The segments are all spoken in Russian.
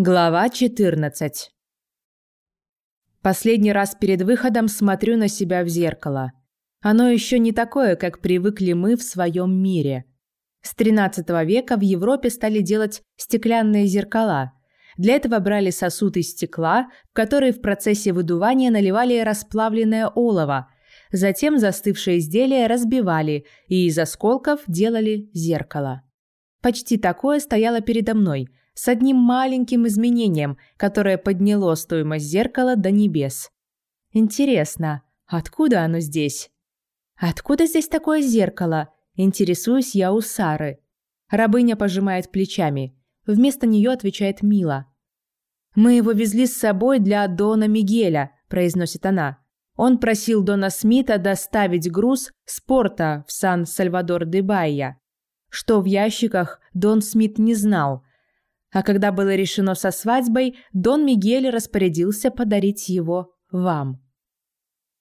Глава 14. Последний раз перед выходом смотрю на себя в зеркало. Оно еще не такое, как привыкли мы в своем мире. С 13 века в Европе стали делать стеклянные зеркала. Для этого брали сосуд из стекла, в который в процессе выдувания наливали расплавленное олово. Затем застывшее изделие разбивали и из осколков делали зеркало. Почти такое стояло передо мной – с одним маленьким изменением, которое подняло стоимость зеркала до небес. Интересно, откуда оно здесь? Откуда здесь такое зеркало? Интересуюсь я у Сары. Рабыня пожимает плечами. Вместо нее отвечает Мила. «Мы его везли с собой для Дона Мигеля», – произносит она. Он просил Дона Смита доставить груз с порта в Сан-Сальвадор-де-Байя. Что в ящиках, Дон Смит не знал, а когда было решено со свадьбой, Дон Мигель распорядился подарить его вам.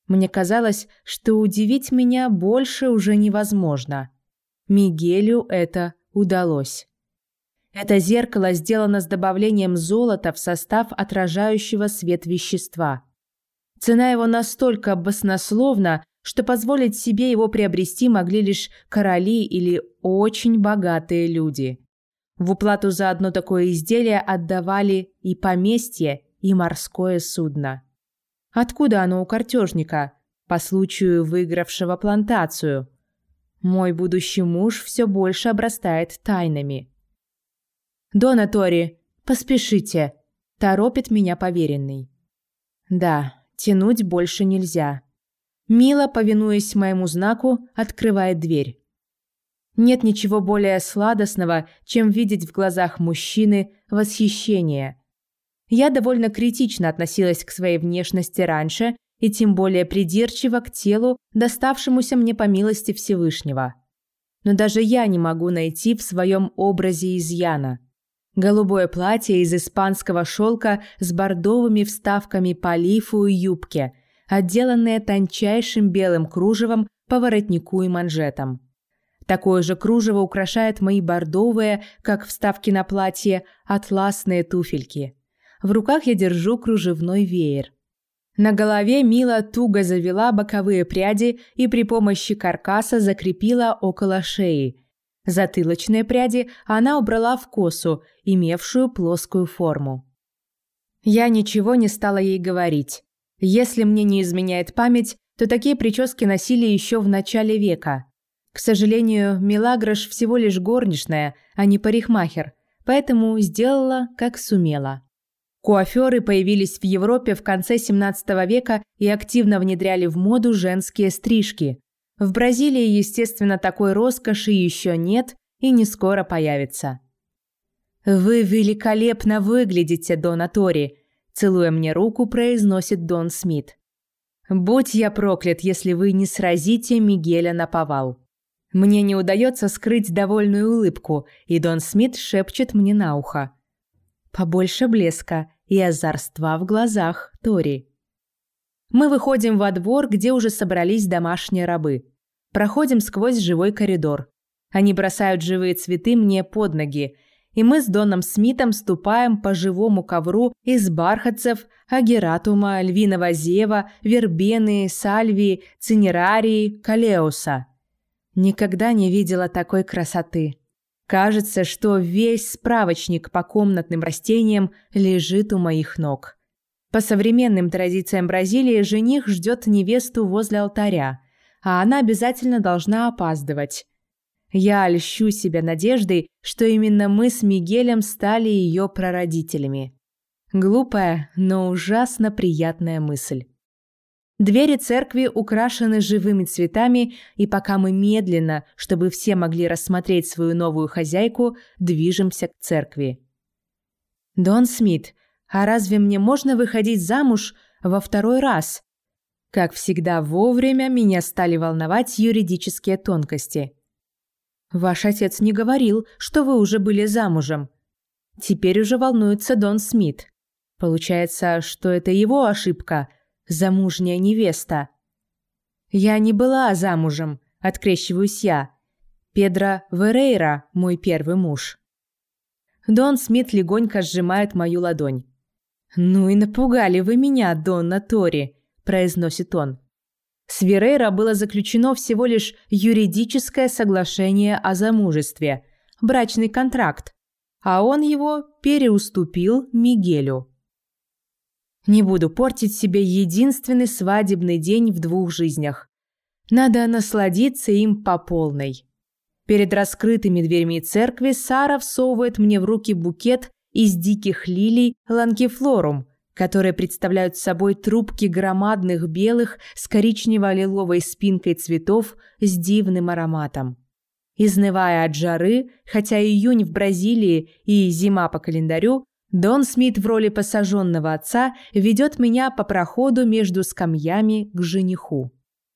Мне казалось, что удивить меня больше уже невозможно. Мигелю это удалось. Это зеркало сделано с добавлением золота в состав отражающего свет вещества. Цена его настолько баснословна, что позволить себе его приобрести могли лишь короли или очень богатые люди. В уплату за одно такое изделие отдавали и поместье, и морское судно. Откуда оно у картежника? По случаю выигравшего плантацию. Мой будущий муж все больше обрастает тайнами. «Дона Тори, поспешите!» – торопит меня поверенный. «Да, тянуть больше нельзя». Мила, повинуясь моему знаку, открывает дверь. Нет ничего более сладостного, чем видеть в глазах мужчины восхищение. Я довольно критично относилась к своей внешности раньше и тем более придирчиво к телу, доставшемуся мне по милости Всевышнего. Но даже я не могу найти в своем образе изъяна. Голубое платье из испанского шелка с бордовыми вставками по лифу и юбке, отделанное тончайшим белым кружевом по воротнику и манжетам. Такое же кружево украшает мои бордовые, как вставки на платье, атласные туфельки. В руках я держу кружевной веер. На голове Мила туго завела боковые пряди и при помощи каркаса закрепила около шеи. Затылочные пряди она убрала в косу, имевшую плоскую форму. Я ничего не стала ей говорить. Если мне не изменяет память, то такие прически носили еще в начале века. К сожалению, Милагрош всего лишь горничная, а не парикмахер, поэтому сделала, как сумела. Куаферы появились в Европе в конце 17 века и активно внедряли в моду женские стрижки. В Бразилии, естественно, такой роскоши еще нет и не скоро появится. «Вы великолепно выглядите, Дона Тори», – целуя мне руку, произносит Дон Смит. «Будь я проклят, если вы не сразите Мигеля на повал». Мне не удается скрыть довольную улыбку, и Дон Смит шепчет мне на ухо. Побольше блеска и озорства в глазах, Тори. Мы выходим во двор, где уже собрались домашние рабы. Проходим сквозь живой коридор. Они бросают живые цветы мне под ноги, и мы с Доном Смитом ступаем по живому ковру из бархатцев, агератума, львиного зева, вербены, сальвии, цинерарии, калеуса. Никогда не видела такой красоты. Кажется, что весь справочник по комнатным растениям лежит у моих ног. По современным традициям Бразилии жених ждет невесту возле алтаря, а она обязательно должна опаздывать. Я льщу себя надеждой, что именно мы с Мигелем стали ее прародителями. Глупая, но ужасно приятная мысль. Двери церкви украшены живыми цветами, и пока мы медленно, чтобы все могли рассмотреть свою новую хозяйку, движемся к церкви. «Дон Смит, а разве мне можно выходить замуж во второй раз?» Как всегда, вовремя меня стали волновать юридические тонкости. «Ваш отец не говорил, что вы уже были замужем». Теперь уже волнуется Дон Смит. Получается, что это его ошибка – замужняя невеста. Я не была замужем, открещиваюсь я. Педро Верейра, мой первый муж. Дон Смит легонько сжимает мою ладонь. «Ну и напугали вы меня, Донна Тори», – произносит он. С Верейра было заключено всего лишь юридическое соглашение о замужестве, брачный контракт, а он его переуступил Мигелю. Не буду портить себе единственный свадебный день в двух жизнях. Надо насладиться им по полной. Перед раскрытыми дверьми церкви Сара всовывает мне в руки букет из диких лилий ланкифлорум, которые представляют собой трубки громадных белых с коричнево-лиловой спинкой цветов с дивным ароматом. Изнывая от жары, хотя июнь в Бразилии и зима по календарю, Дон Смит в роли посаженного отца ведет меня по проходу между скамьями к жениху.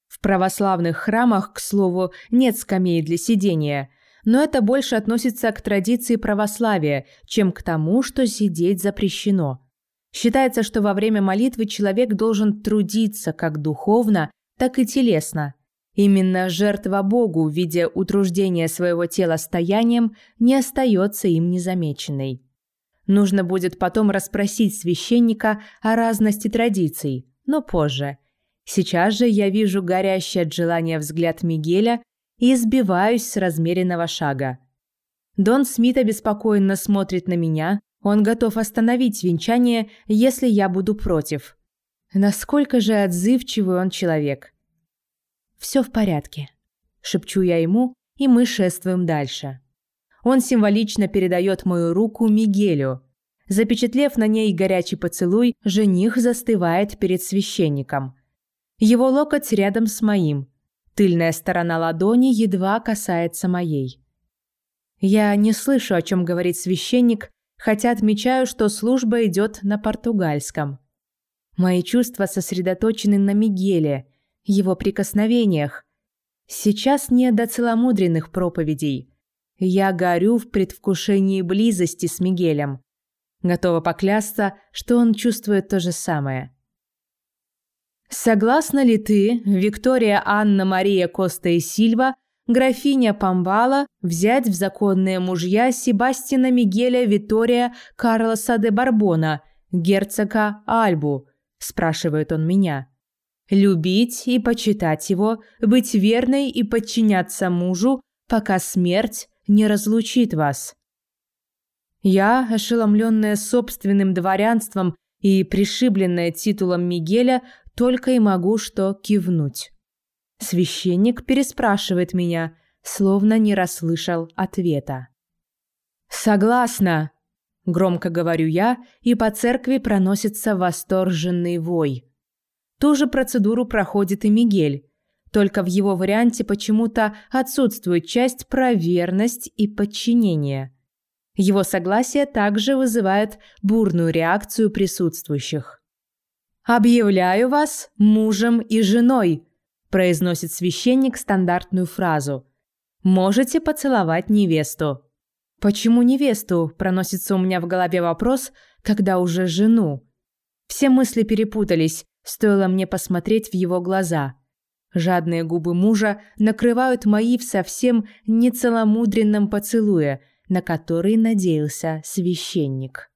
В православных храмах, к слову, нет скамей для сидения, но это больше относится к традиции православия, чем к тому, что сидеть запрещено. Считается, что во время молитвы человек должен трудиться как духовно, так и телесно. Именно жертва Богу в виде утруждения своего тела стоянием не остается им незамеченной. Нужно будет потом расспросить священника о разности традиций, но позже. Сейчас же я вижу горящий от желания взгляд Мигеля и сбиваюсь с размеренного шага. Дон Смит обеспокоенно смотрит на меня, он готов остановить венчание, если я буду против. Насколько же отзывчивый он человек. «Все в порядке», – шепчу я ему, и мы шествуем дальше. Он символично передает мою руку Мигелю. Запечатлев на ней горячий поцелуй, жених застывает перед священником. Его локоть рядом с моим. Тыльная сторона ладони едва касается моей. Я не слышу, о чем говорит священник, хотя отмечаю, что служба идет на португальском. Мои чувства сосредоточены на Мигеле, его прикосновениях. Сейчас не до целомудренных проповедей. Я горю в предвкушении близости с Мигелем. Готова поклясться, что он чувствует то же самое. Согласна ли ты, Виктория Анна Мария Коста и Сильва, графиня Памбала, взять в законные мужья Себастина Мигеля Витория Карлоса де Барбона, герцога Альбу? спрашивает он меня. Любить и почитать его, быть верной и подчиняться мужу, пока смерть не разлучит вас. Я, ошеломленная собственным дворянством и пришибленная титулом Мигеля, только и могу что кивнуть. Священник переспрашивает меня, словно не расслышал ответа. «Согласна!» – громко говорю я, и по церкви проносится восторженный вой. Ту же процедуру проходит и Мигель, только в его варианте почему-то отсутствует часть про верность и подчинение. Его согласие также вызывает бурную реакцию присутствующих. «Объявляю вас мужем и женой», – произносит священник стандартную фразу. «Можете поцеловать невесту». «Почему невесту?» – проносится у меня в голове вопрос, когда уже жену. Все мысли перепутались, стоило мне посмотреть в его глаза. Жадные губы мужа накрывают мои в совсем нецеломудренном поцелуе, на который надеялся священник.